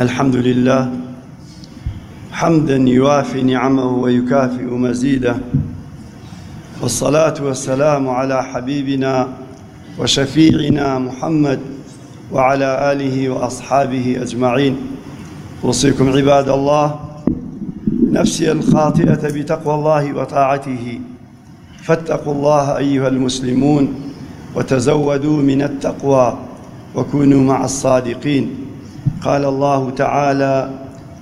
الحمد لله حمدا يوافي نعمه ويكافئ مزيده والصلاة والسلام على حبيبنا وشفيعنا محمد وعلى آله وأصحابه أجمعين أوصيكم عباد الله نفسي الخاطئة بتقوى الله وطاعته فاتقوا الله أيها المسلمون وتزودوا من التقوى وكونوا مع الصادقين قال الله تعالى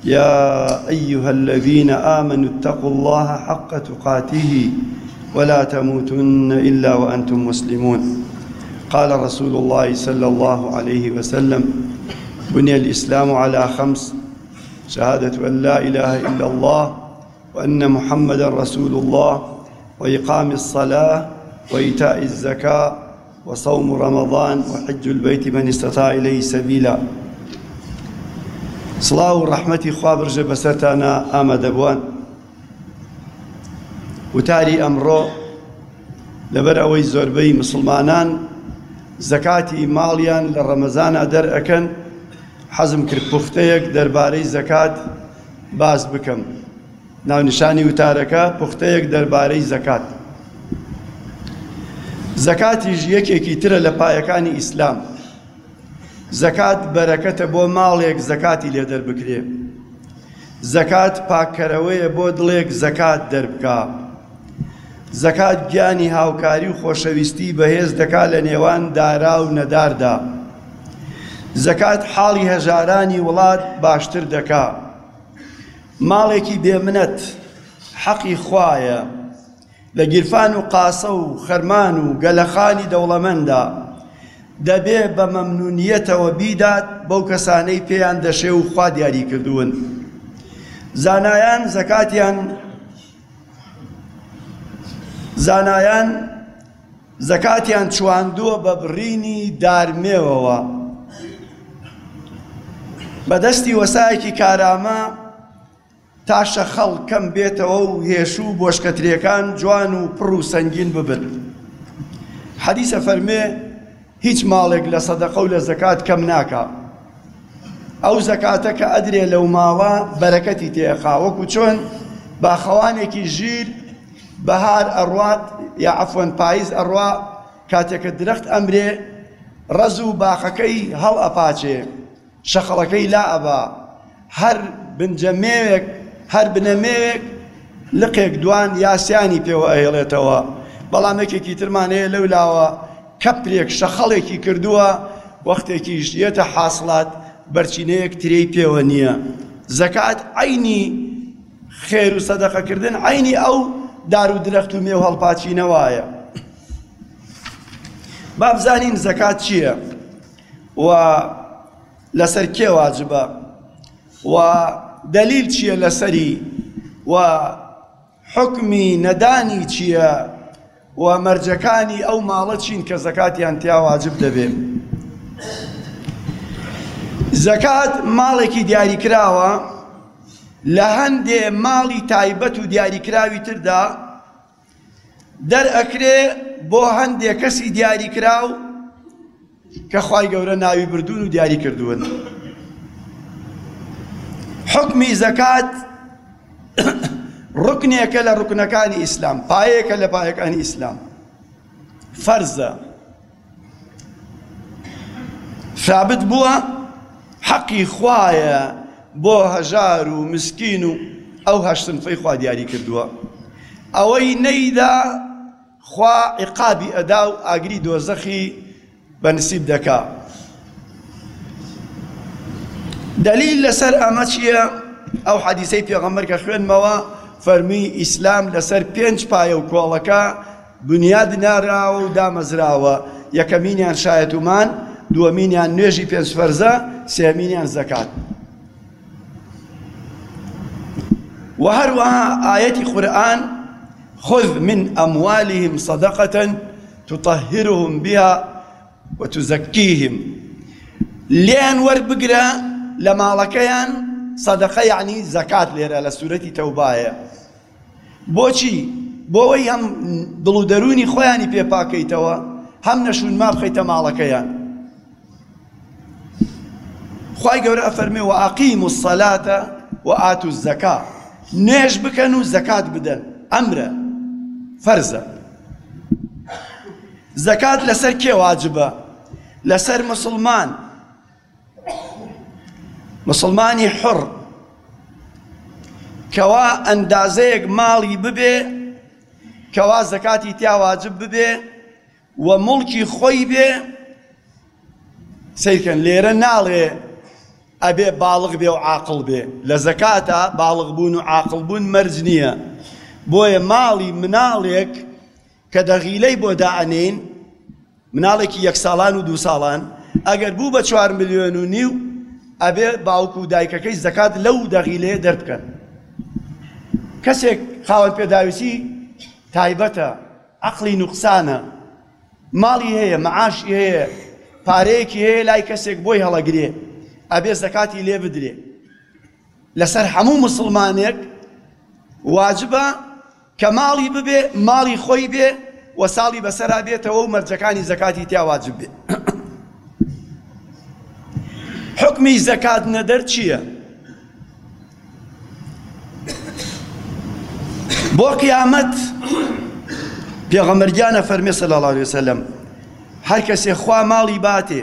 يا أيها الذين آمنوا اتقوا الله حق تقاته ولا تموتن إلا وأنتم مسلمون قال رسول الله صلى الله عليه وسلم بني الإسلام على خمس شهادة أن لا إله إلا الله وان محمدا رسول اللە وایقام الصلە وایتاء الزکا وصوم رمضان وحج البیت من استطاع الیه سبیلا سڵاو و ڕەحمەتی خوا برژە بەسەرتانە ئامادەبووان وتاری ئەمڕۆ لەبەر ئەوەی زۆربەی مسلمانان زەکاتی ماڵیان لە ڕەمەزانە دەرئەکەن حەزم کرد پوختەیەک دەربارەی زەکات باس بکەم ناونیشانی وتارەکە پوختەیەک دەربارەی زەکات زەکاتیش یەکێکی ترە لە پایەکانی ئیسلام زەکات بەرەکەتە بۆ ماڵێک زەکاتی لێ دەربکرێ زەکات پاککەرەوەیە بۆ دڵێک زەکات دەربکا زەکات گیانی هاوکاری و خۆشەویستی بەهێز دەکات لە نێوان دارا و نەداردا. زەکات حاڵی هەژارانی وڵات باشتر دەکات. ماڵێکی بێمنەت حەقی خوایە. لە گیرفان و قاسە و خەرمان و گەلەخانی دەوڵەمەندا دەبێ بە مەمنونیەتەوە بیدات بەو کەسانەی پێیان دەشێ و خوا دیاری کردوون. زانایان زەکاتیان زانایان زەکاتیان چواندووە بە بڕینی دارمێوەوە بە دەستی وەسایەکی کارامە تا شەخەڵ کەم بێتەوە و هێش و بۆشکەترێکان جوان و پڕ و سەنگین ببن حەدیسە فەرمێ هیچ ماڵێک لە سەدەقە و لە زەکات کەم ناکا ئەو زەکاتە کە ئەدرێ لەو ماڵە بەرەکەتی تێخا وەکو چۆن باخەوانێکی ژیر بەهار ئەڕوات یا عەفوەن پاییز ئەڕوا کاتێکە درەخت ئەمرێ ڕەز و باخەکەی هەڵ ئەپاچێ شەقڵەکەی لا ئەبا هەر بنجە مێوێک هەر بنە مێوێک لقێک دوان یا سیانی پێوە ئەهێڵێتەوە بەڵام یەکێکی ترمان هەیە لەو لاوە کەپرێک شەخەڵێکی کردووە وەختێکیش یەتە حاصلات بەرچینەیەک ترێی پێوە نییە زەکات عینی خێر و سەدەقەکردن عینی ئەو دار و درەخت و مێو هەڵپاچینەوەیە بابزانین زەکات چییە؟ وە لەسەر کێ واجبە وە دەلیل چییە لەسەری وە حکمی نەدانی چییە و مەرجەکانی ئەو ماڵە چین کە زەکاتیان تیا واجب دەبێ زەکات ماڵێکی دیاریکراوە لە هەندێ ماڵی تایبەت و دیاریکراوی تردا دەرئەکرێ بۆ هەندێ کەسی دیاری کراو کە خوای گەورە ناوی بردوون و دیاری کردوون حکمی زەکات ڕکنێکە لە ڕکنەکانی ئیسلام پایەکە لە پایەکانی ئیسلام فەرزە ثابت بووە حەقی خوایە بۆ هەژار و مسکین و ئەو هەشتنفەی خوا دیاری کردووە ئەوەی نەیدا خوا عقابی ئەدا و ئاگری دۆزەخی بە نسیب دەکا دلیل لەسەر ئەمە چییە ئەو حەدیسەی پێغەمبەر کە خوێنمەوە فەرمی ئیسلام لەسەر پێنج پایە و کۆڵەکە بنیاد نراوە و دامەزراوە، یەکەمینیان شایەتومان، دووەمینیان نوێژی پێنج فەرزە، سێهەمینیان زەکات. وە هەروەها ئایەتی قورئان، خذ من اموالهم صدقە تطهرهم بها وتزکیهم، لێیان وەربگرە لە ماڵەکەیان، سەدەقە یەعنی زەکات لێرە لە سورەتی تەوبایە، بۆچی؟ بۆوەی هەم دڵ و دەروونی خۆیانی پێ پاک کەیتەوە هەم نەشونما بخەیتە ماڵەکەیان. خوای گەورە ئەفەرمێ و ئەقیم و سەلاتە و ئات و زەکا نوێژ بکەن و زەکات بدەن ئەمرە فەرزە زەکات لەسەر کێ واجبە لەسەر مسلمان موسڵمانی حوڕ کەوا ئەندازەیەک ماڵی ببێ کەوا زەکاتی تیاواجب ببێ و مڵکی خۆی بێ سیرکەن لێرە ناڵێ ئەبێ باڵغ بێ و عاقڵ بێ لە زەکاتە باڵغ بوون و عاقڵ بوون مەرج نییە بۆیە ماڵی مناڵێک کە دەغیلەی بۆ دائەنێین مناڵێکی یەک ساڵان و دوو ساڵان ئەگەر بوو بە چوار ملیۆن و نیو ئەبێ باوک و دایکەکەی زەکات لەو دەغیلەیە دەربکەن کەسێک خاوەن پێداویستی تایبەتە عقلی نوقسانە ماڵی هەیە معاشی هەیە پارەیەکی هەیە لای کەسێک بۆی هەڵەگرێ ئەبێ زەکاتی لێ بدرێ لەسەر هەموو موسڵمانێک واجبە کە ماڵی ببێ ماڵی خۆی بێ و ساڵی بەسەرا بێتەوە و مەرجەکانی زەکاتی تیا واجب بێ حکمی زەکات نەدەر چییە؟ بۆ قیامەت پێغەمبەرگیانە فەرمێ صلی الله علیه وسلم هەر کەسێ خوا ماڵی باتێ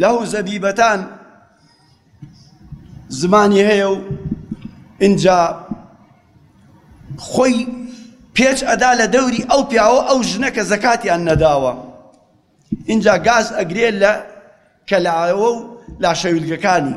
لە و زەبیبەتان زمانی هەیە و ئینجا خۆی پێچ ئەدا لە دەوری ئەو پیاوە ئەو ژنە کە زەکاتیان نەداوە ئینجا گاز ئەگرێت لە کەلاەوە و لاشەویلگەکانی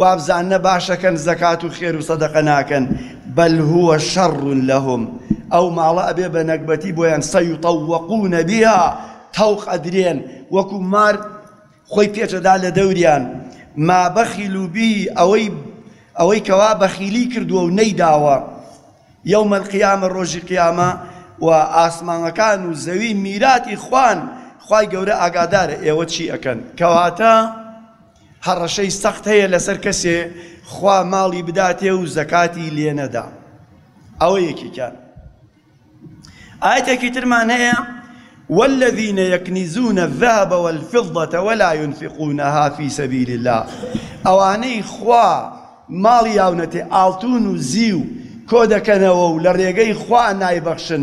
وابزاننە باشەکەن زەکات و خێر و سەدەقە ناکەن بەل هو شەڕ لەهم ئەو ماڵە ئەبێ بە نەگبەتی بۆیان سەیوطەوەقونە بیا تەوق ئەدرێن وەکو مار خۆی پێچەدا لە دەوریان ما بەخیل و بی ئەوەی ئەوەی کەوا بەخیلی کردووە و نەیداوە یوم القیامە ڕۆژی قیامە و ئاسمانەکان و زەوی میراتی خوان خوای گەورە ئاگادارە ئێوە چی ئەکەن کەواتە هەڕەشەی سەخت هەیە لەسەر کەسێ خوا ماڵی بداتێ و زەکاتی لێ نەدا ئەوە یەکێکیان ئاەتێکی ترمان هەیە والذين يكنزون الذهب والفضة ولا ينفقونها في سبيل الله ئەوانەی خوا ماڵی یاونەتێ ئاڵتون و زیو کۆ دەکەنەوە و لە ڕێگەی خوا نایبەخشن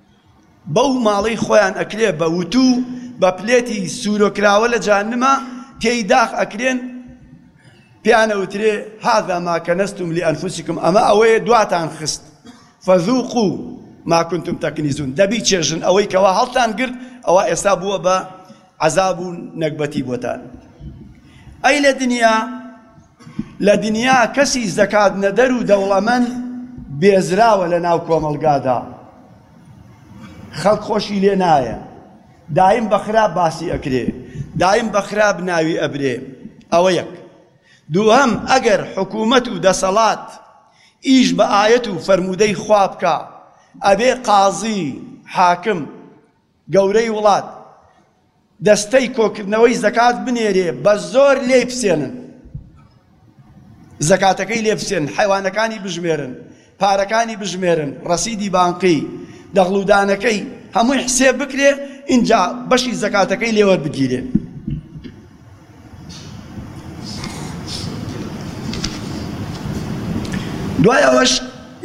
بەو ماڵەی خۆیان ئەکرێ بە وتو بە پلێتی سورۆ کراوە لە جەهەنما تێی داخ ئەکرێن پێیان ئەوترێ هذا ما کنزتم لانفسکم ئەمە ئەوەیە دواتان خست فذوقو ما کنتم تکنیزون دەبی چێژن ئەوەی کەوا هەڵتان گرت ئەوە ئێستا بووە بە عەزاب و نەگبەتی بۆتان ئەی لە دنیا لە دنیا کەسی زەکات نەدەر و دەوڵەمەند بێزراوە لە ناو کۆمەڵگادا خەڵک خۆشی لێ نایە دایم بە خراپ باسی ئەکرێ دایم بە خراپ ناوی ئەبرێ ئەوە یەک دووهم ئەگەر حکوومەت و دەسەڵات ئیش بە ئاەت و فەرموودەی خوابکە ئەبێ قازی حاکم گەورەی وڵات دەستەی کۆکردنەوەی زەکات بنێرێ بە زۆر لێی بسێنن زەکاتەکەی لێ بسێن حیوانەکانی بژمێرن پارەکانی بژمێرن ڕەسیدی بانقی دەغڵودانەکەی هەمووی حسێ بکرێ اینجا بەشی زەکاتەکەی لێوە بگیرێ دوای ئەوەش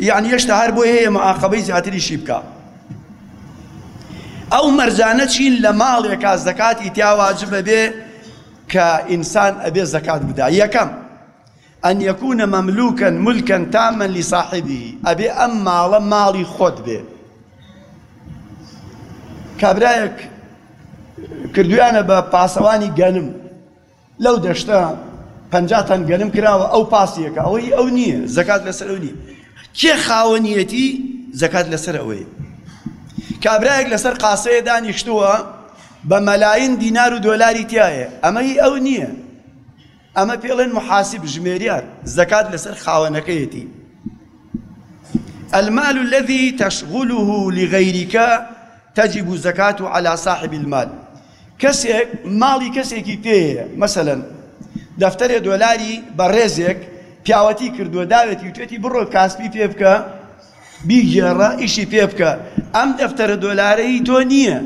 یعنی هێشتا هەر بۆی هەیە معاقبەی زیاتری شی بکە ئەو مەرجانە چین لە ماڵێکا زەکاتی تیا واجبە بێ کە ئینسان ئەبێ زەکات بدا یەکەم ئەن یەکوونە مەملوکەن ملکەن تامەن لی ساحبی ئەبێ ئەم ماڵە ماڵی خۆت بێ کابرایەک کردویانە بە پاسەوانی گەنم لەو دەشتە پەنجا تەن گەنم کراوە ئەو پاسیەکە ئەوە هی ئەو نییە زەکات لەسەر ئەو نییە کێ خاوەنیەتی زەکات لەسەر ئەوەیە کابراایەک لەسەر قاسەیە دانیشتووە بە مەلاین دینار و دۆلاری تایە ئەمە هی ئەو نییە ئەمە پێڵێن محاسب ژمێریار زەکات لەسەر خاوەنەکەیەتی المال الذي تشغله لغيرك تجب زكاته على صاحب المال کەسێک ماڵی کەسێکی پێیە مەسەلەن دەفتەرێ دۆلاری بەڕێزێک پیاوەتی کردووە داوێتی وتێتی بڕۆ کاسپی پێ بکە بیگێڕە ئیشی پێ بکە ئەم دەفتەرە دۆلارەی تۆ نییە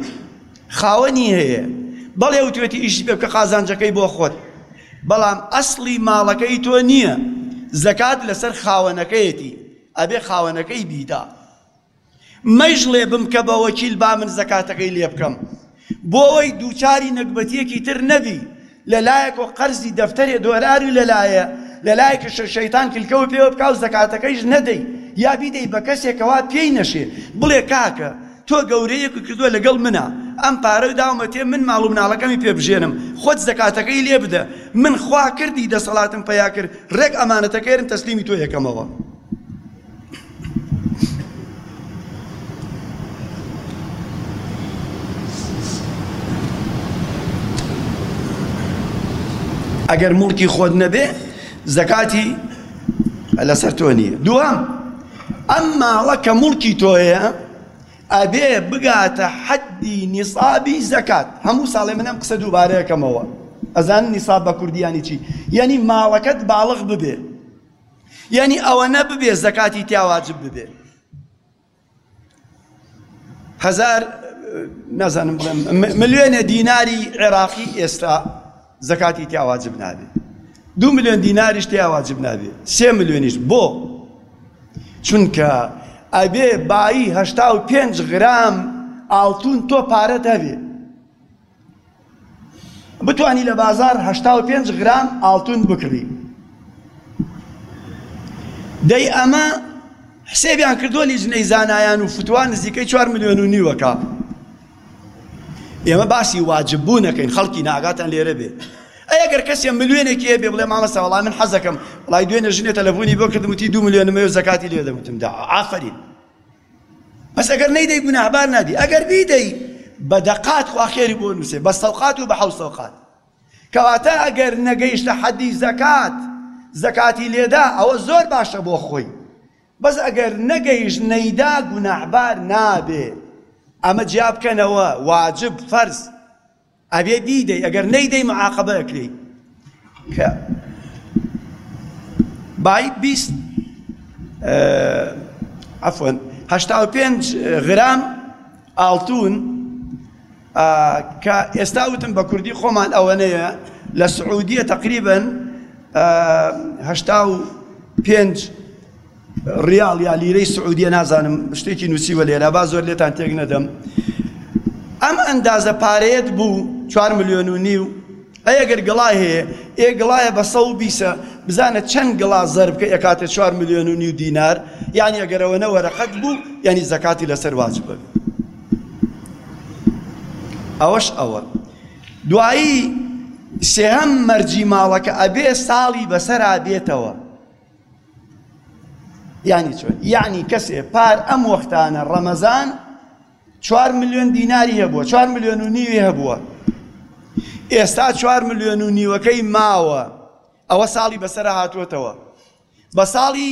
خاوەنی هەیە بەڵێ وتێتی ئیشی پێ بکە قازانجەکەی بۆ خۆت بەڵام ئەسڵی ماڵەکەی تۆ نییە زەکات لەسەر خاوەنەکەیەتی ئەبێ خاوەنەکەی بیدا مەیش ڵێ بمکە بە وەکیل با من زەکاتەکەی لێ بکەم بۆوەی دووچاری نەگبەتیەکی تر نەبی لە لایەکۆ قەرزی دەفتەرێ دۆلاری لە لایە لە لایەکەشە شەیتان کلکەوە پێوە بکا و زەکاتەکەیش نەدەی یا بیدەی بە کەسێ کەوا پێی نەشێ بڵێ کاکە تۆ گەورەیەکی کردوە لەگەڵ منە ئەم پارەو داومە تێ من ماڵ و مناڵەکەمی پێ بژێنم خۆت زەکاتەکەی لێ بدە من خوا کردی دەسەڵاتم پەیا کرد ڕێک ئەمانەتەکەێرم تەسلیمی تۆ یەکەمەوە. ئەگەر مڵکی خۆت نەبێ زەکاتی لەسەر تۆ نییە دووەم ئەم ماڵە کە مڵکی تۆیە ئەبێ بگاتە حەدی نیسابی زەکات هەموو ساڵێ منم قسە دووبارەیەکەمەوە ئەزان نیساب بە کوردیانی چی یعنی ماڵەکەت باڵغ ببێ یانی ئەوەنە ببێ زەکاتی تیا واجب ببێ هەزار نازانم بڵێم ملیۆنە دیناری عێراقی ئێستا زەکاتی تیا واجب نابێ دو میلیۆن دیناریش تیا واجب نابێ سێ میلیۆنیش بۆ چونکە ئەبێ بایی هەشتا و پێنج غرام ئاڵتون تۆ پارەت هەبێ بتوانی لە بازار هەشتا و پێنج غرام ئاڵتون بکڕی دەی ئەمە حسێبیان کردووە لیژنەی زانایان و فتوان نزیکەی چوار ملیۆن و نیوەکە ئێمە باسی واجب بوو نەکەین خەڵکی ناگاتان لێرە بێ ئەگەر کەسێ ملیێنێکی هەیە بێ بڵێ مامەسە وەڵام من حەزەکەم وڵای دوێنێ ژنێ تەلەفۆنی بۆ کردم وتی دو ملیۆنمەوە زکاتی لێ دەوتم دا ئافرین بەس ئەگەر نەیدەی گوناهبار نابی ئەگەر بیدەی بە دەقات خوا خێری بۆ نووسێ بە سەوقات و بە حەو سەوقات کەواتە ئەگەر نەگەیشتە حەدی زەکات زەکاتی لێدا ئەوە زۆر باشە بۆ خۆی بەس ئەگەر نەگەیشت نەیدا گوناهبار نابێ ئەمە جیا بکەنەوە واجب فەرز ئەبێ بیدەی ئەگەر نەیدەی معاقەبە ئەکرێی کە بای بیست عفوا هەشتا و پێنج غرام ئاڵتون کە ئێستا وتم بە کوردی خۆمان ئەوەنەیە لە سعودیە تقریبن هەشتا و پێنج ڕیاڵ یا لیرەی سعودیە نازانم شتێکی نووسیوە لێرە با زۆر لێتان تێک نەدەم ئەم ئەندازە پارەیەت بوو چوار ملیۆن و نیو ئەگەر گڵای هەیە ئێ گڵایە بە سە و بیسە بزانە چەند گڵا زەرب کە ئەکاتێ چوار ملیۆن و نیو دینار یعنی ئەگەرەوە نەوەرەقەت بوو یعنی زەکاتی لەسەر واجب بن ئەوەش ئەوە دوایی سێهەم مەرجی ماڵەکە ئەبێ ساڵی بەسەرا بێتەوە یانی چۆن یانی کەسێ پار ئەم وەختانە ڕەمەزان چوار ملیۆن دیناری هەبووە چوار ملیۆن و نیوی هەبووە ئێستا چوار ملیۆن و نیوەکەی ماوە ئەوە ساڵی بەسەر هاتووەتەوە بە ساڵی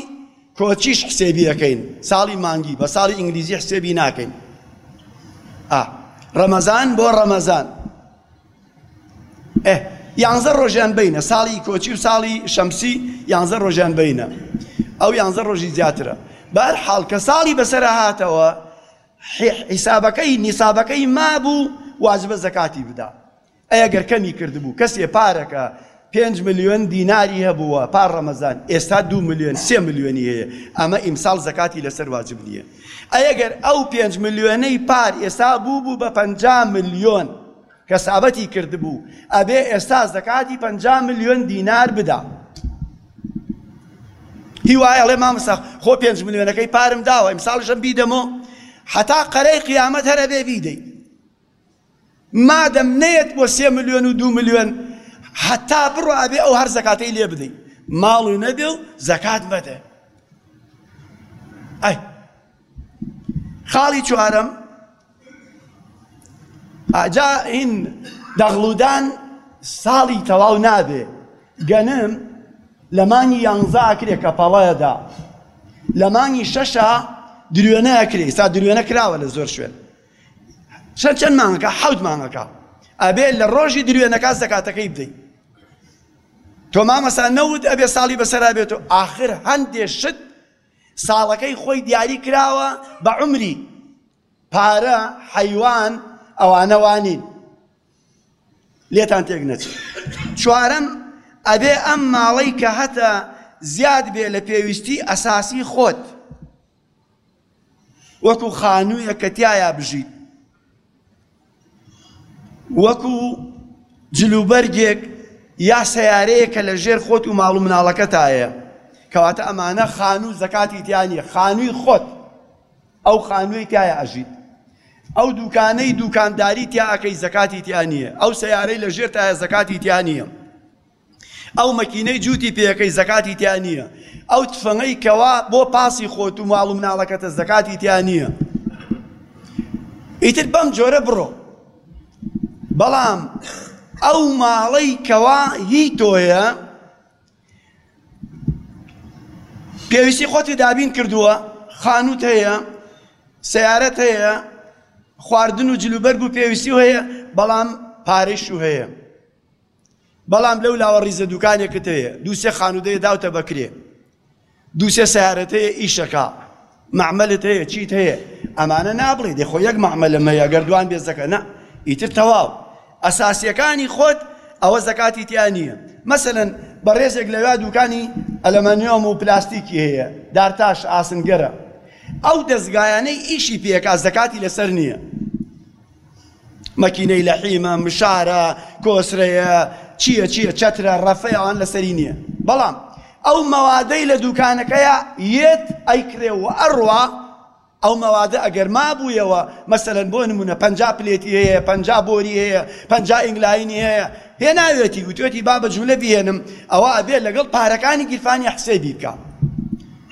کۆچیش حسێبی ئەەکەین ساڵی مانگی بە ساڵی ئینگلیزی حسێبی ناکەین ڕەمەزان بۆ ڕەمەزان ئه یانزە ڕۆژیان بەینە ساڵی کۆچی و ساڵی شەمسی یانزە ڕۆژیان بەینە ئەو یانزە ڕۆژی زیاترە بار حاڵ کە ساڵی بەسەر هاتەوە حیسابەکەی نیسابەکەی مابوو واجبە زەکاتی بدا ئەگەر کەمی کردبوو کەسێ پارەکە پێنج ملیۆن دیناری هەبووە پار ڕەمەزان ئێستا دوو ملیۆن سێ ملیۆنی هەیە ئەمە ئیمساڵ زەکاتی لەسەر واجب نییە ئەی گەر ئەو پێنج ملیۆنەی پار ئێستا بوو بوو بە پەنجا ملیۆن کەسابەتی کردبوو ئەبێ ئێستا زەکاتی پەنجا ملیۆن دینار بدا هیوای ئەڵێ مامسا خۆ پێنج ملیۆنەکەی پارم داوە ئیمساڵشم بیدەمۆ حتا قەرەی قیامەت هەرەبێ بیدەی مادەم نەیەت بۆ سێ ملیۆن و دوو ملیۆن هەتا بڕۆ ئەبێ ئەو هەر زەکاتەی لێ بدەی ماڵی نەبێ و زەکات مەدە ئەی خاڵی چوارەم ئاجا هین دەغڵودان ساڵی تەواو نابێ گەنم لە مانگی یانزە ئاکرێ کە پەڵەدا لە مانگی شەشە دروێنە ئەکرێ ئستا دروێنە کراوە لە زۆر شوێن چە چەند مانگەکە حەوت مانگەکە ئەبێ لە ڕۆژی دروێنەکە زەکاتەکەی بدەی تۆ مامەسا نەوت ئەبێ ساڵی بەسەرا بێت و ئاخر هەندێ شت ساڵەکەی خۆی دیاری کراوە بە عمری پارە حەیوان ئەوانەوانین لێتان تێک نەچ چوارەم ئەبێ ئەم ماڵەی کە هەتە زیاد بێ لە پێویستی ئەساسی خۆت وەکو خانوویەک کە تیایا بژیت، وەکو جلوبەرگێک یا سەیارەیەک کە لەژێر خۆت و ماڵ و مناڵەکەتا هەیە، کەواتە ئەمانە خانوو زەکاتی تیا نییە، خانووی خۆت ئەو خانووی تیایا ئەژیت، ئەو دوکانەی دوکانداری تیا ئەکەی زەکاتی تیا نییە، ئەو سەیارەی لەژێرتایە زەکاتی تیا نییە. ئەو مەکینەی جووتی پێکەی زەکاتی تیا نییە ئەو تفەنگەی کەوا بۆ پاسی خۆت و ماڵ و مناڵەکەتە زەکاتی تیا نییە ئیتر بەم جۆرە بڕۆ بەڵام ئەو ماڵەی کەوا هی تۆیە پێویستی خۆتی دابین کردووە خانوت هەیە سیارەت هەیە خواردن و جلوبەرگ و پێویستی هەیە بەڵام پارەیش و هەیە بەڵام لەو لاوە ڕیزە دوکانێکت هەیە دوو سێ خانوودەیە داوتە بەکرێ دوو سێ سیارەت هەیە ئیشەکە معملت هەیە چیت هەیە ئەمانە نابڵێ دێ خۆ یەک معملم هەیە گەر دوان بێزەکە نە ئیتر تەواو ئەساسیەکانی خۆت ئەوە زەکاتی تیا نییە مەسەن بەڕێزێک لەوا دوکانی ئەلەمەنیۆم و پلاستیکی هەیە دارتاش ئاسنگەرە ئەو دەستگایانەی ئیشی پێکا زەکاتی لەسەر نییە مەکینەی لەحیمە مشارە کۆسرەیە چییە چییە چەترە ڕەفەیە ئەوان لەسەری نییە بەڵام ئەو مەوادەی لە دوکانەکەیە یەت ئەیکرێ و ئەڕوا ئەو مەوادە ئەگەر مابوویەوە مەسەلەن بۆ نمونە پ پلێتی هەیە پ بۆری هەیە پ ئینگلاینی هەیە هێناوێتی وتێتی با بە جوولە بهێنم ئەوە ئەبێت لەگەڵ پارەکانی گیرفانی حسێبی بکە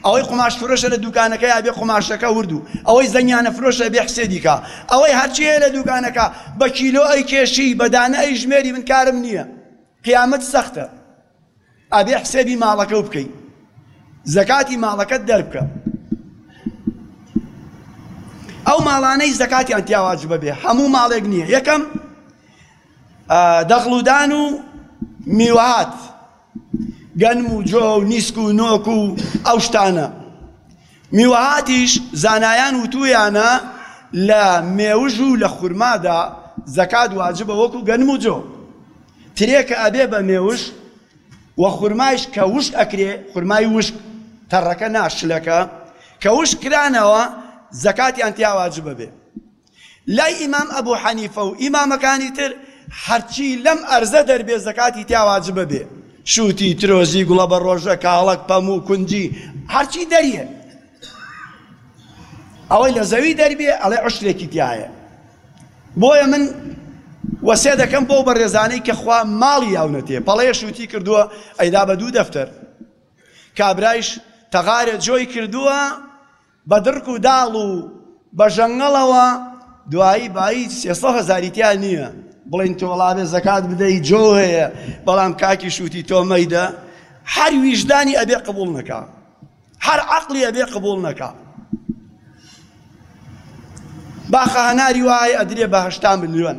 ئەوەی قوماش فرۆشە لە دوکانەکەی ئەبێ قوماشەکە ورد و ئەوەی زەنگیانە فرۆشە ئەبێ حسێبی کا ئەوەی هەرچی هەیە لە دوکانەکە بە کیلۆ ئەی کێشی بە دانە ئەی ژمێری من کارم نییە قیامەت سەختە ئەبێ حسێبی ماڵەکە و بکەی زەکاتی ماڵەکەت دەربکە ئەو ماڵانەی زەکاتیان تیاواز بەبێ هەموو ماڵێک نییە یەکەم دەغڵودان و میوات گەنم و جۆ و نیسک و نۆک و ئەو شتانە. میوهاتیش زانایان وتوویانە لە مێوژ و لە خورمادا زەکات واجبە وەکو گەنم و جۆ. ترێ کە ئەبێ بە مێوژ و خورمایش کە وشک ئەکرێ، خورمای وشک، تەڕەکە نا شلەکە، کە وشک کرانەوە زەکاتیان تیا واجب ئەبێ. لای ئیمام ئەبو حەنیفە و ئیمامەکانی تر هەرچی لەم ئەرزە دەربێ زەکاتی تیا واجبە بێ شووتی، ترۆزی، گوڵەبەڕۆژە، کاڵەک، پەموو، کونجی، هەرچی دەریێ ئەوەی لە زەوی دەربێ ئەڵێ عشرێکی تایە بۆیە من وەسێ دەکەم بۆ بەڕێزانەی کە خوا ماڵی یاونەتێ پەڵەیە شووتی کردووە ئەیدا بە دوو دەفتەر کابرایش تەغارە جۆی کردووە بە دڕک و داڵ و بە ژەنگەڵەوە دوایی با هیچ سێ سەد هەزاری تیا نییە بڵێین تۆڵابێ زەکات بدەی جۆ هەیە بەڵام کاکی شووتی تۆ مەیدە هەر ویژدانی ئەبێ قبول نەکا هەر عقلی ئەبێ قبول نەکا باخە هەناری وایە ئەدرێ بە هەشتا ملیۆن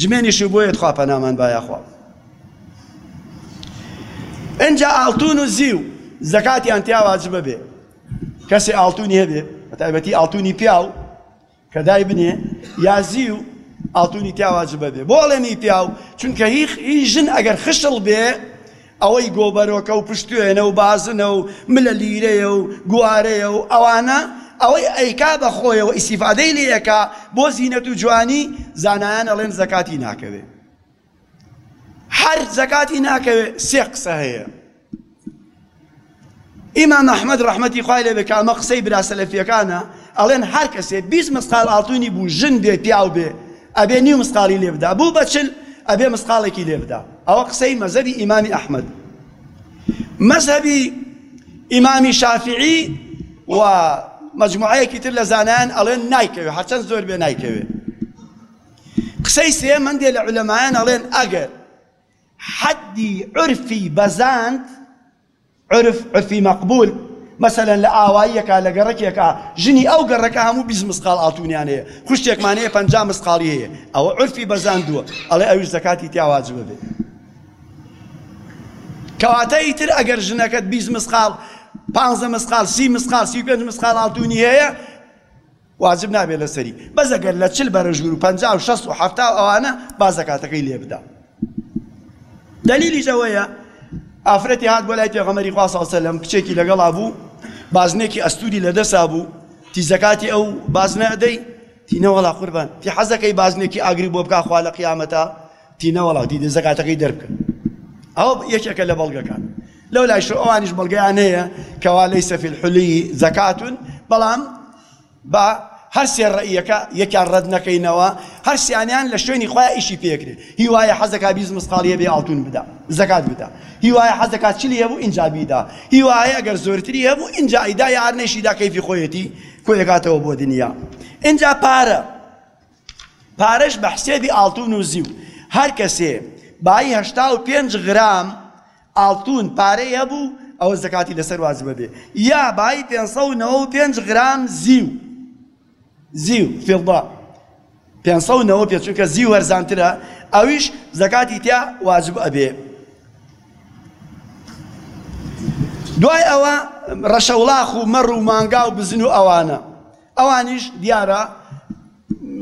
جمێنیش و بۆیەت خوا پەنامان با یاخوا. ئنجا ئاڵتون و زیو زەکاتیان تیا واجبە بێ کەسێ ئاڵتونی هەبێ بەتایبەتی ئاڵتونی پیاو کە دای بنێ یا زیو ئاڵتونی تیا واجبە بێ بۆ ئەڵێنی پیاو چونکە هیخ هی ژن ئەگەر خشڵ بێ ئەوەی گۆبەرۆکە و پشتوێنە و بازنە و ملە لیرەیە و گوارەیە و ئەوانە، ئەوەی ئەیکا بە خۆیەوە ئیستیفادەی لێ ئەکا بۆ زینەت و جوانی، زانایان ئەڵێن زەکاتی ناکەوێ. هەر زەکاتی ناکەوێ سێ قسە هەیە. ئیمام ئەحمەد ڕەحمەتی خوای لێ بێ کە ئەمە قسەی برا سەلەفیەکانە ئەڵێن هەر کەسێ بیست مسقال ئاڵتونی بوو ژن بێ پیاو بێ ئەبێ نیو مسقالی لێ بدا بوو بە چل ئەبێ مسقاڵێکی لێ بدا ئەوە قسەی مەزەبی ئیمامی ئەحمەد مەزهەبی ئیمامی شافعی و مجموعەیەکی تر لە زانایان ئەڵێن نایکەوێ هەرچەند زۆر بێ نایکەوێ قسەی سێ من دێ لە علەمایان ئەڵێن ئەگەر حەدی عورفی بەزاند، عورف، عورفی مەقبول، مەسەلەن لە ئاواییەکا لە گەڕەکێکا ژنی ئەو گەڕەکە هەموو بیست مسقاڵ ئاڵتوونیان هەیە، خوشکێکمان هەیە پەنجا مسقاڵی هەیە، ئەوە عورفی بەزاندووە، ئەڵێ ئەویش زەکاتی تیا واجبە بێ. کەواتە ئیتر ئەگەر ژنەکەت بیست مسقاڵ، پانزە مسقاڵ، سی مسقاڵ، سی و پێنج مسقاڵ ئاڵتوونی هەیە، واجب نابێت لەسەری بەس ئەگەر لە چل بەرە ژوور و پەنجا و شەست و حەفتا و ئەوانە با زەکاتەکەی لێ بدا دلیلیش ئەوەیە ئافرەتی هات بۆ لای پێغەمەری خوا ساوسەلم کچێکی لەگەڵا بوو بازنێکی ئەستوری لە دەسا بوو تی زەکاتی ئەو بازنە ئەدەی تینەوەڵا قوربان تی حەزەکەی بازنێکی ئاگری بۆ بکخوا لە قیامەتە تی نەوەڵا دی دە زەکاتەکەی دەربکە ئەو یەکێکە لە بەڵگەکان لەو لایشەوە ئەوانیش بەڵگەیان هەیە کەوا لەیسە فی الحلی زەکاتون بەڵام بە هەر سێ ڕئیەکە یەکیان ڕەت نەکەینەوە هەر سیانیان لە شوێنی خۆیان ئیشی پێکرێ هیوایە حەزەکە بیست مسقاڵیە بێ ئاڵتون بدا زەکات بدا هیوایە حەزەکە چلی هەبوو ئینجا بیدا هیوایە ئەگەر زۆرتری هەبوو ئینجا ئیدا یار نەیشیدا کەیفی خۆیەتی کۆیەکاتەوە بۆ دنیا ئینجا پارە پارەش بە حسێبی ئاڵتوون و زیو هەر کەسێ بایی هەشتا و پێنج غرام ئاڵتوون پارەی هەبوو ئەوە زەکاتی لەسەر واجبە بێ یا بایی پێنج سەد و نەوە و پێنج غرام زیو زیو فیڵدە پێنج سەد و نەوە پێ چونکە زیو وەرزانترە ئەویش زەکاتی تیا واجب ئەبێ دوای ئەوە ڕەشەوڵاخ و مەڕ و مانگا و بزن و ئەوانە ئەوانیش دیارە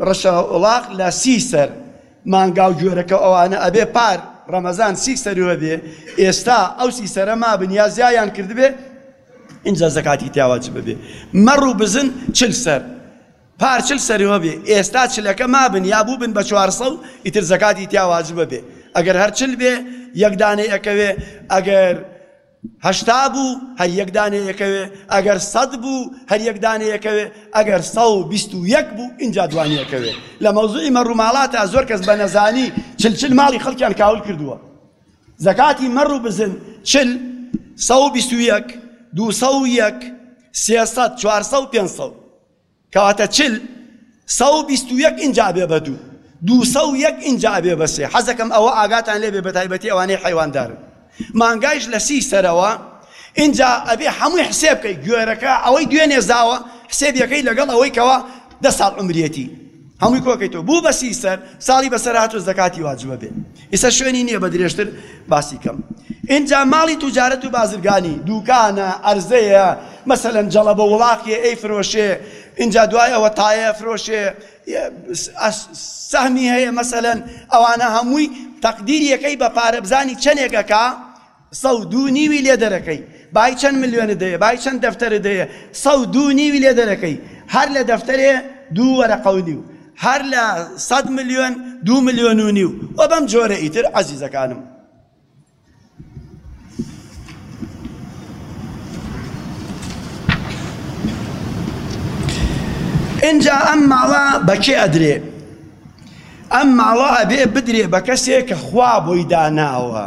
ڕەشە ئوڵاغ لە سی سەر مانگاو گوێرەکەو ئەوانە ئەبێ پار ڕەمەزان سی سەرو هەبێ ئێستا ئەو سی سەرە مابن یا زیایان کردبێ ئینجا زەکاتی تیا واجب ببێ مەڕ و بزن چل سەر پار چل سەری هەبێ ئێستا چلەکە مابن یا بوو بن بە چوارسە و ئیتر زەکاتی تیا واجب ببێ ئەگەر هەر چل بێ یەکدانەی ئەکەوێ ئەگەر هەشتا بوو هەر یەک دانێ یەکەوێ ئەگەر سەد بوو هەر یەک دانێ یەکەوێ ئەگەر سەد و بیست و یەک بوو ئینجا دوانێ یەکەوێ لە مەوزوعی مەڕ و ماڵاتا زۆر کەس بە نەزانی چل چل ماڵی خەڵکیان کاول کردووە زەکاتی مەڕ و بزن چل سەد و بیست و یەک دوو سەد و یەک سێ سەد چوار سەد پێنج سەد کەواتە چل سەد و بیست و یەک ئینجا ئەبێ بە دوو دوو سەد و یەک ئینجا ئەبێ بە سێ حەزەکەم ئەوە ئاگاتان لێ بێ بە تایبەتی ئەوانەی حەیواندارن مانگایش لە سی سەرەوە ئینجا ئەبێ هەمووی حسێب بکەی گوێرەکە ئەوەی دوێنێ زاوە حسێبیەکەی لەگەڵ ئەوەی کەوا دە ساڵ عمرەتی هەمووی کۆکەیتەوە بوو بە سی سەر ساڵی بەسەر هاتوو زەکاتی واجبە بێ ئیستا شوێنی نیە بەدرێژتر باسی کەم. ئینجا ماڵی توجارەت و بازرگانی، دوکانە، عەرزەیە، مەسەلەن جەڵەبە وڵاخیە ئەیفرۆشێ، ئینجا دوای ئەوە تایە ئەفرۆشێ، سەهمی هەیە مەسەلەن، ئەوانە هەمووی تەقدیریەکەی بە پارە بزانی چەنێک ئەکا، سە و دوو نیوی لێ دەرەکەی بای چەند ملیۆنت هەیە بای چەند دەفتەرت هەیە سە و دوو نیوی لێ دەرەکەی هەر لە دەفتەرێ دوو وەرەقە و نیو هەر لە سەد ملیۆن دوو ملیۆن و نیو وە بەم جۆرە ئیتر ئەزیزەکانم. ئینجا ئەم ماڵە بە کێ ئەدرێ؟ ئەم ماڵە ئەبێ بدرێ بە کەسێ کە خوا بۆی داناوە.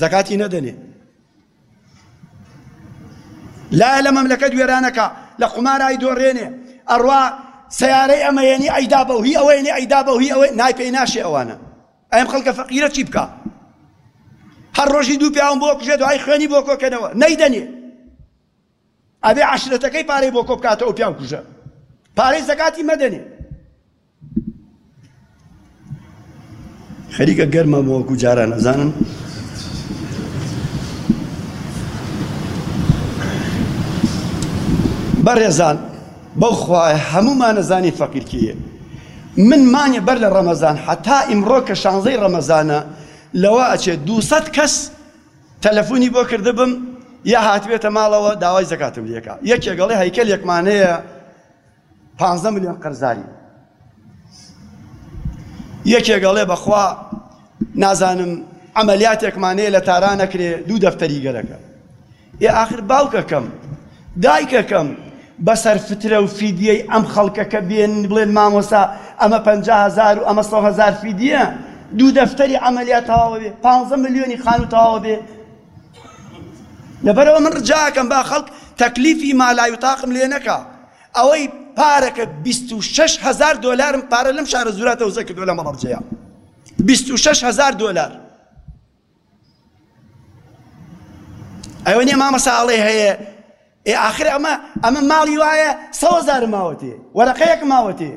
زەکاتی نەدەنێ لایە لە مەملەکەت وێرانەکە لە قومارای دۆڕێنێ ئەڕوا سیارەی ئەمەیەنی ئەیدا بە هی ئەوەیەنی ئەیدا بە هی ئەوەی نای پێی ناشێ ئەوانە ئەم خەڵکە فەقیرە چی بکە هەر ڕۆژی دوو پیاوم بۆ کوژێت دوای خوێنی بۆ کۆکەنەوە نەیدەنێ ئەبێ عشرەتەکەی پارەی بۆ کۆ بکاتەوە پیاو کوژە پارەی زەکاتی مەدەنێ خەریکە گەرم ئەبم وەکو جاران ئەزانن بەڕێزان بەو خوای هەمومانەزانی فەقیرکیە من مانێ بەر لە ڕەمەزان حتا ئیمڕۆ کە شانزەی ڕەمەزانە لەوە ئەچێت دو کەس تەلەفۆنی بۆ کردبم یا هاتبێتە ماڵەوە داوای زەکاتم لەکە یەکێگەڵی هەیکەلێکمانەیە پانزدە ملیۆن قەرزاری. یەکێک ئەڵێ بەخوا نازانم عەمەلیاتێکمان هەیە لە تاران نەکرێ دوو دەفتەری گەرەکە. ئێ ئاخر باوکەکەم، دایکەکەم بە سەر فترە و فیدیەی ئەم خەڵکەکە بێن بڵێن مامۆستا ئەمە پەنجا هەزار و ئەمە سەد هەزار فیدیە، دوو دەفتەری عەمەلیات تەواو ئەبێ، پانزدە ملیۆنی خانوو تەواو ئەبێ؟ لەبەرئەوە من رجائەکەم با خەڵک تەکلیفی مالایوتاقم لێ نەکا ئەوەی پارەکە بیست و شەش هەزار دۆلارم پارە لەم شارە زورا تەوزە کردوە لەم هەڵەبجەیە بیست و شەش هەزار دۆلار ئەوە نیە مامە ساڵێ هەیە ئێ ئاخر ئەمە ئەمە ماڵی وایە سەوەزار ماوەتێ وەرەقەیەک ماوەتێ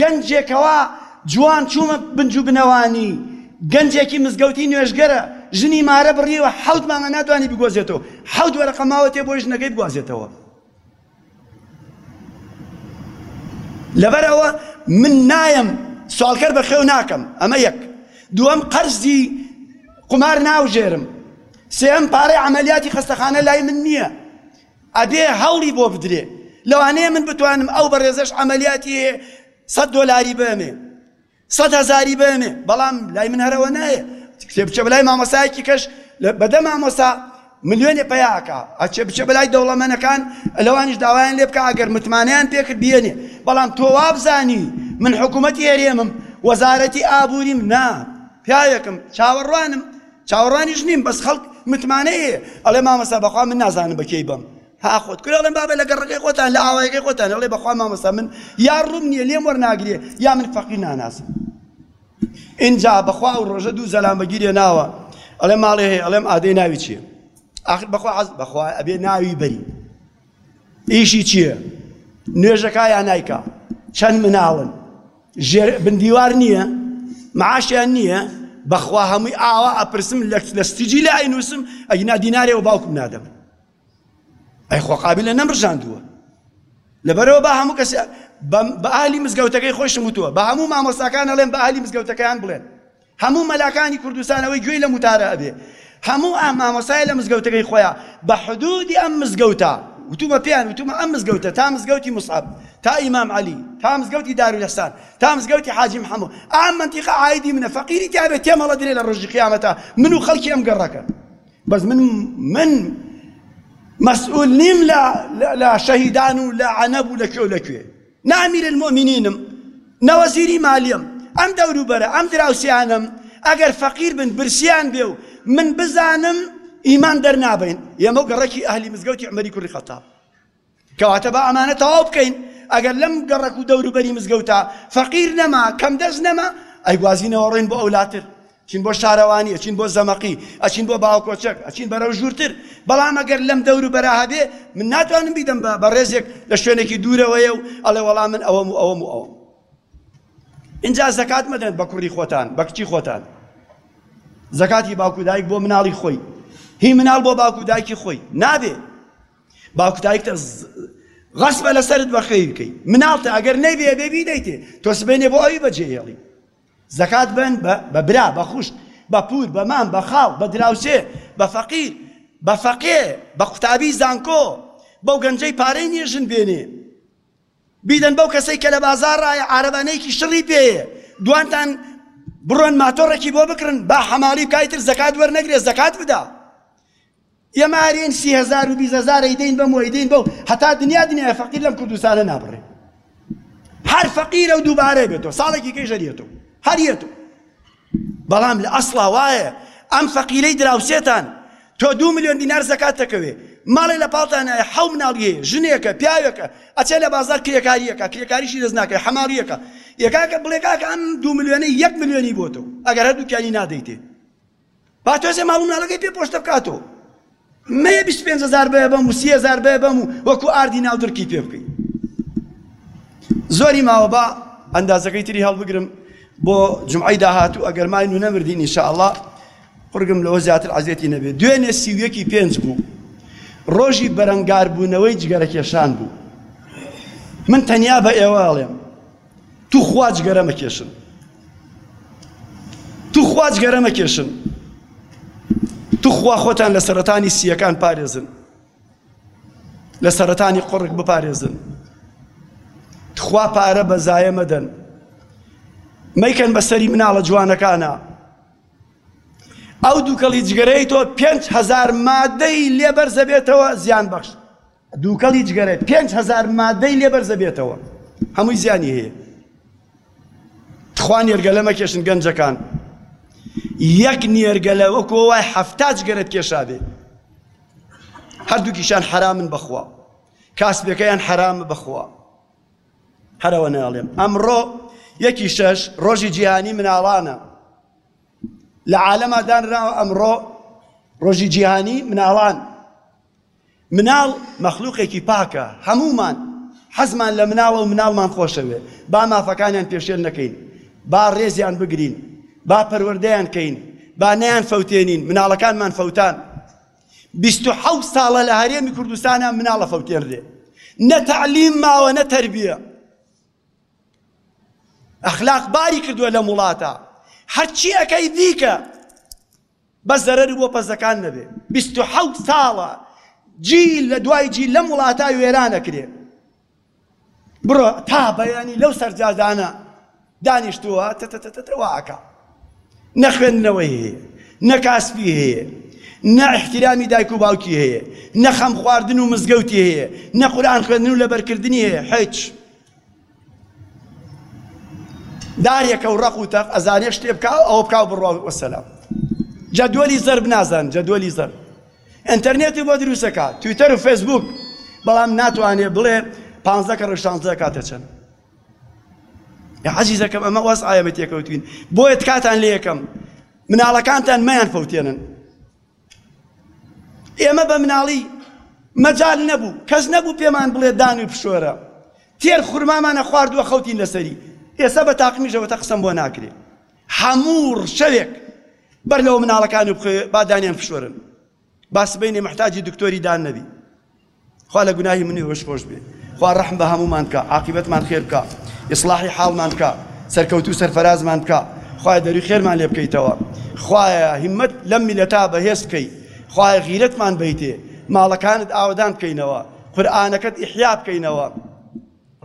گەنجێکەوە جوان چوومە بنج و بنەوانی، گەنجێکی مزگەوتی نوێژگەرە، ژنی مارە بڕیوە، حەوت مانگە ناتوانی بگۆزێتەوە، حەوت وەرەقە ماوەتێ بۆی ژنەکەی بگوازێتەوە. لەبەرئەوە من نایەم سواڵکەر بەخێو ناکەم، ئەمە یەک. دووەم قەرزی قومار ناوژێرم. سێیەم پارەی عەمەلیاتی خەستەخانە لای من نییە. ئەبێ هەوڵی بۆ بدرێ لەوانەیە من بتوانم ئەو بەڕێزەش عەمەلیاتی هەیە سەد دۆلاری بەمێ سەد هەزاری بەمێ بەڵام لای من هەرەوە نایە کتێ بچە بەلای مامۆسایەکی کەش بەدە مامۆسا ملیۆنێ پیاکە ئەچێ بچە بەلای دەوڵەمەنەکان لەوانیش داوایان لێ بکە ئەگەر متمانیان پێکرد بێنێ بەڵام تۆ وابزانی من حکوومەتی هەرێمم وەزارەتی ئابووریم نا پیاوێکم چاوەڕوانم چاوەڕوانیش نیم بەس خەڵک متمانەیە ئەڵێ مامەسا بەخوا من نازانم بە کێی بم ها خۆت کورە ئەڵێم بابە لە گەڕەکەی خۆتان لە ئاوایەکەی خۆتان ئەڵێ بەخوا مامەسا من یا ڕووم نییە لێم وەرناگرێ یا من فەقیر ناناسم ئینجا بەخوا ئەو ڕۆژە دوو زەلام بەگیرێ ناوە ئەڵێ ماڵێ هەیە ئەڵێم ئادەی ناوی چیە ئاخر بەخوا عەز بەخوا ئەبێ ناوی بەری ئیشی چیە نوێژەکا یا نایکا چەند مناڵن ژێر بندیوار نییە معاشیان نییە بەخوا هەمووی ئاوا ئەپرسم لە ستیجی لە ئەینوسم ئەگینا دینارێ و باوکم نادەم ئەی خۆقابی لە نەمرژاندووە لەبەرەوە بە هەموو کەس بە ئالی مزگەوتەکەی خۆشم وتووە بە هەموو مامۆستاکان ئەڵێن بە ئالی مزگەوتەکەیان بڵێن هەموو مەلاکانی کوردستان ئەوەی گوێی لەم وتارە ئەبێ هەموو ئە مامۆستایە لە مزگەوتەکەی خۆیا بە حدودی ئەم مزگەوتە وتومە پێیان وتومە ئەم مزگەوتە تا مزگەوتی مصعب تا ئیمام علی تا مزگەوتی دارولحسان تا مزگەوتی حاجی محمد ئەم منتیقە عایدی منە فەقیری تیابێ تێم هەڵە درێ لە ڕۆژی قیامەتە من و خەڵکی ئەم گەڕەکە بەس من من مەسئول نیم لە لە شەهیدان و لە عەنەب و لە کوێ و لە کوێ نە ئەمیرالمۆمینینم، نە وەزیری مالیەم، ئەم دەوروبەرە، ئەم دراوسێیانەم ئەگەر فەقیر بن، برسیان بێ و من بزانم، ئیمان دەرنابەین. ئێمە و گەڕەکی ئەهلی مزگەوتی عومەری کوڕی خەتاب. کەواتە با ئەمانە تەواو بکەین. ئەگەر لەم گەڕەک و دەوروبەری مزگەوتا فەقیر نەما، کەمدەست نەما، ئەیگوازینەوە ڕێن بۆ ئەولاتر. ئەچین بۆ شارەوانی، ئەچین بۆ زەمەقی، ئەچین بۆ باوەکۆچەک، ئەچین بەرەو ژوورتر، بەڵام ئەگەر لەم دەوروبەرا هەبێ، من ناتوانم بیدەم بە بەڕێزێک لە شوێنێکی دوورەوەیە و ئەڵێ وەڵا من ئەوەم و ئەوەم و ئەوەم. ئینجا زەکات مەدەن بە کوڕی خۆتان، بە کچی خۆتان. زەکاتی باوک و دایک بۆ مناڵی خۆی، هی مناڵ بۆ باوک و دایکی خۆی نابێ. باوک دایکتە غەسبە لەسەرت بەخێوی بکەی، مناڵتە ئەگەر نەیبێ ئەبێ بیدەیتێ، تۆ سبەینێ بۆ ئەوی بەجێهێڵی. زەکات بەن بە برا بە خوشک بە پور بە مام بە خاڵ بە دراوسێ بە فەقیر بە فەقێ بە قوتابی زانکۆ بەو گەنجەی پارەی نیە ژن بێنێ بیدەن بەو کەسەی کە لە بازاڕایە عارەبانەیەکی شڕی پێیە دوانتان بڕۆن ماتۆڕێکی بۆ بکڕن با حەماڵی بکای تر زەکات وەرنەگرێ زەکات بدا ئێمە ئەرێین سی هەزار و بیست هەزار ئەیدەین بەم و ئەیدەین بەو هەتا دنیا دنیایە فەقیر لەم کوردستانە نابڕێ هەر فەقیرە و دووبارەی بێتەوە ساڵێکی کەی ژەریەتەوە هەریەتەوە بەڵام لە ئەسڵا وایە ئەم فەقیرەی دراوسێتان تۆ دو میلیۆن دینار زەکات دەکەوێ ماڵێ لە پاڵتانایە حەو مناڵیێ ژنێکە پیاوێکە ئەچێ لە بازار کرێکاریەکە کرێکاریشی دەست ناکەی حەماڵیەکە یەکاکە بڵێکاکە ئەم دو میلیۆنەی یەک میلیۆنی بۆتەوە ئەگەر هەردووکیانی نادەیتێ با تۆزێ ماڵ و مناڵەکەی پێ پۆشتە بکات و مەیە بیست پێنج هەزار بەیە بەم و سی هەزار بەیە بەم و وەکو ئاردی ناو درکی پێ بکەین زۆری ماوە با ئەندازەکەی تری هەڵبگرم بۆ جمعی داهاتوو ئەگەر ماین و نەمردین ئینشاءله قورگم لەوە زیاتر عزیەتی نەبێت دوێنێ سیویەکی پێنج بوو ڕۆژی بەرەنگاربوونەوەی جگەرەکێشان بوو من تەنیا بە ئێوە ئەڵێم توخوا جگەرە مەکێشن توخوا جگەرە مەکێشن توخوا خۆتان لە سەرەتانی سییەکان پارێزن لە سەرەتانی قڕک بپارێزن تخوا پارە بە زایە مەدەن مەیکەن بە سەری مناڵە جوانەکانە ئەو دووکەڵی جگەرەی تۆ پێنج هزار مادەی لێبەرزە بێتەوە زیان بەخش دووکەڵی جگەرە پێنج هەزار مادەی لێ بەرز دەبێتەوە هەمووی زیانی هەیە تخوا نێرگەلە مەکێشن گەنجەکان یەک نێرگەلە وەکۆ وای حەفتا جگەرەت کێشابێ هەردووکیشان حەرامن بەخوا کاسبەکەیان حەرامە بەخوا هەرەوە ناڵێم ئەمڕۆ یەکی شەش ڕۆژی جیهانی مناڵانە لە عالەما دانراوە ئەمڕۆ ڕۆژی جیهانی مناڵان مناڵ مەخلوقێکی پاکە، هەموومان حەزمان لە مناڵە و مناڵمان خۆشەوێ، با مافەکانیان پێشێل نەکەین، با ڕێزیان بگرین، با پەروەردەیان کەین، با نەیانفەوتێنین، مناڵەکانمان فەوتان، بیست و حەوت ساڵە لە هەرێمی کوردستانا مناڵ ئەفەوتێنرێ، نە تەعلیم ماوە نە تەربیە، ئەخلاق باری کردووە لەم وڵاتە، هەرچی ئەکەی دیکە. بەس زەرەر بۆ پەزەکان نەبێ بیست و حەوت ساڵە جیل لە دوای جیل لەم وڵاتە وێرانەکرێ بڕۆ تا بەیانی لەو سەرجادانە دانیشتووە تەتەتەتەواکە نەخوێندنەوەی هەیە نەکاسپی هەیە نە احترامی دایک و باوکی هەیە نە خەم خواردن و مزگەوتی هەیە نە قورآن خوێندن و لەبەرکردنی هەیە هیچ دارێکە و ڕق و تەق ئەزانێ شتێ بکا ئەوە بکا و بڕوا وەسەلام جەدوەلی زەرب نازان جەدوەلی زەرب ئەتەرنێتی بۆ دروستەکە تویتەر و فەسبوک بەڵام ناتوانێت بڵێ پ کە ڕشتانزە کاتە چەند عزیزەکەم ئەمە واز ئاەتێکەوتین بۆیە کاتان لە یەکەم مناڵەکانتان مەیان فوتێنن ئێمە بە مناڵی مەجال نەبوو، کەس نەبوو پێمان بڵێ دانوی پشۆرە، تێر خورمامان ئەخواردووە خەوتین لەسەری، ئێستا بە تاقمیش ئەوەتە قسەم بۆ ناکرێ، هەموو شەوێک بەر لەوە مناڵەکانیو بخەوێ با دانیان پشۆرن، با سبەینێ محتاجی دکتۆری دان نەبی. خوا لە گوناهی من و ئێوەش خۆش بێ خوا ڕەحم بە هەموومان بکا عاقیبەتمان خێر بکا ئیسلاحی حاڵمان بکا سەرکەوتو و سەرفەرازمان بکا خوای دەری خێرمان لێ بکەیتەوە خوایە هیمەت لەم میلەتا بەهێز بکەی خوای غیرەتمان بیتێ ماڵەکانت ئاوەدان بکەینەوە قورئانەکەت ئیحیا بکەینەوە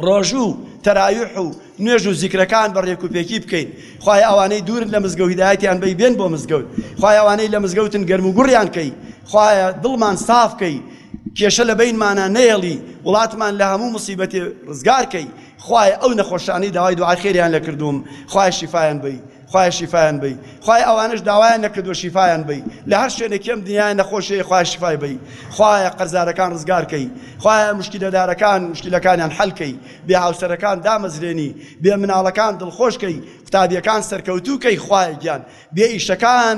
ڕۆژوو و تەرایوح و نوێژ و زیکرەکان بە ڕێک و پێکی بکەین خوایە ئەوانەی دوورن لە مزگەوت هیدایەتیان بەی بێن بۆ مزگەوت خوایە ئەوانەی لە مزگەوتن گەرم و گوڕیان کەی خوایە دڵمان ساف کەی کێشە لە بەینمانە نەیەڵی وڵاتمان لە هەموو مصیبەتێ ڕزگار کەی خوایە ئەو نەخۆشانەی داوای دوعای خێریان لە کردووم خوایە شیفایان بەی خوایە شیفایان بەی خوایە ئەوانەش داوایان نەکردوە شیفایان بەی لە هەر شوێنێکی ئەم دنیایە نەخۆش هەیە خوایە شیفای بەی خوایە قەرزارەکان ڕزگار کەی خوایە مشکیلەدارەکان مشکیلەکانیان حەل کەی بێ هاوسەرەکان دامەزرێنی بێ مناڵەکان دڵخۆش کەی قوتابیەکان سەرکەوتوو کەی خوایە گیان بێ ئیشەکان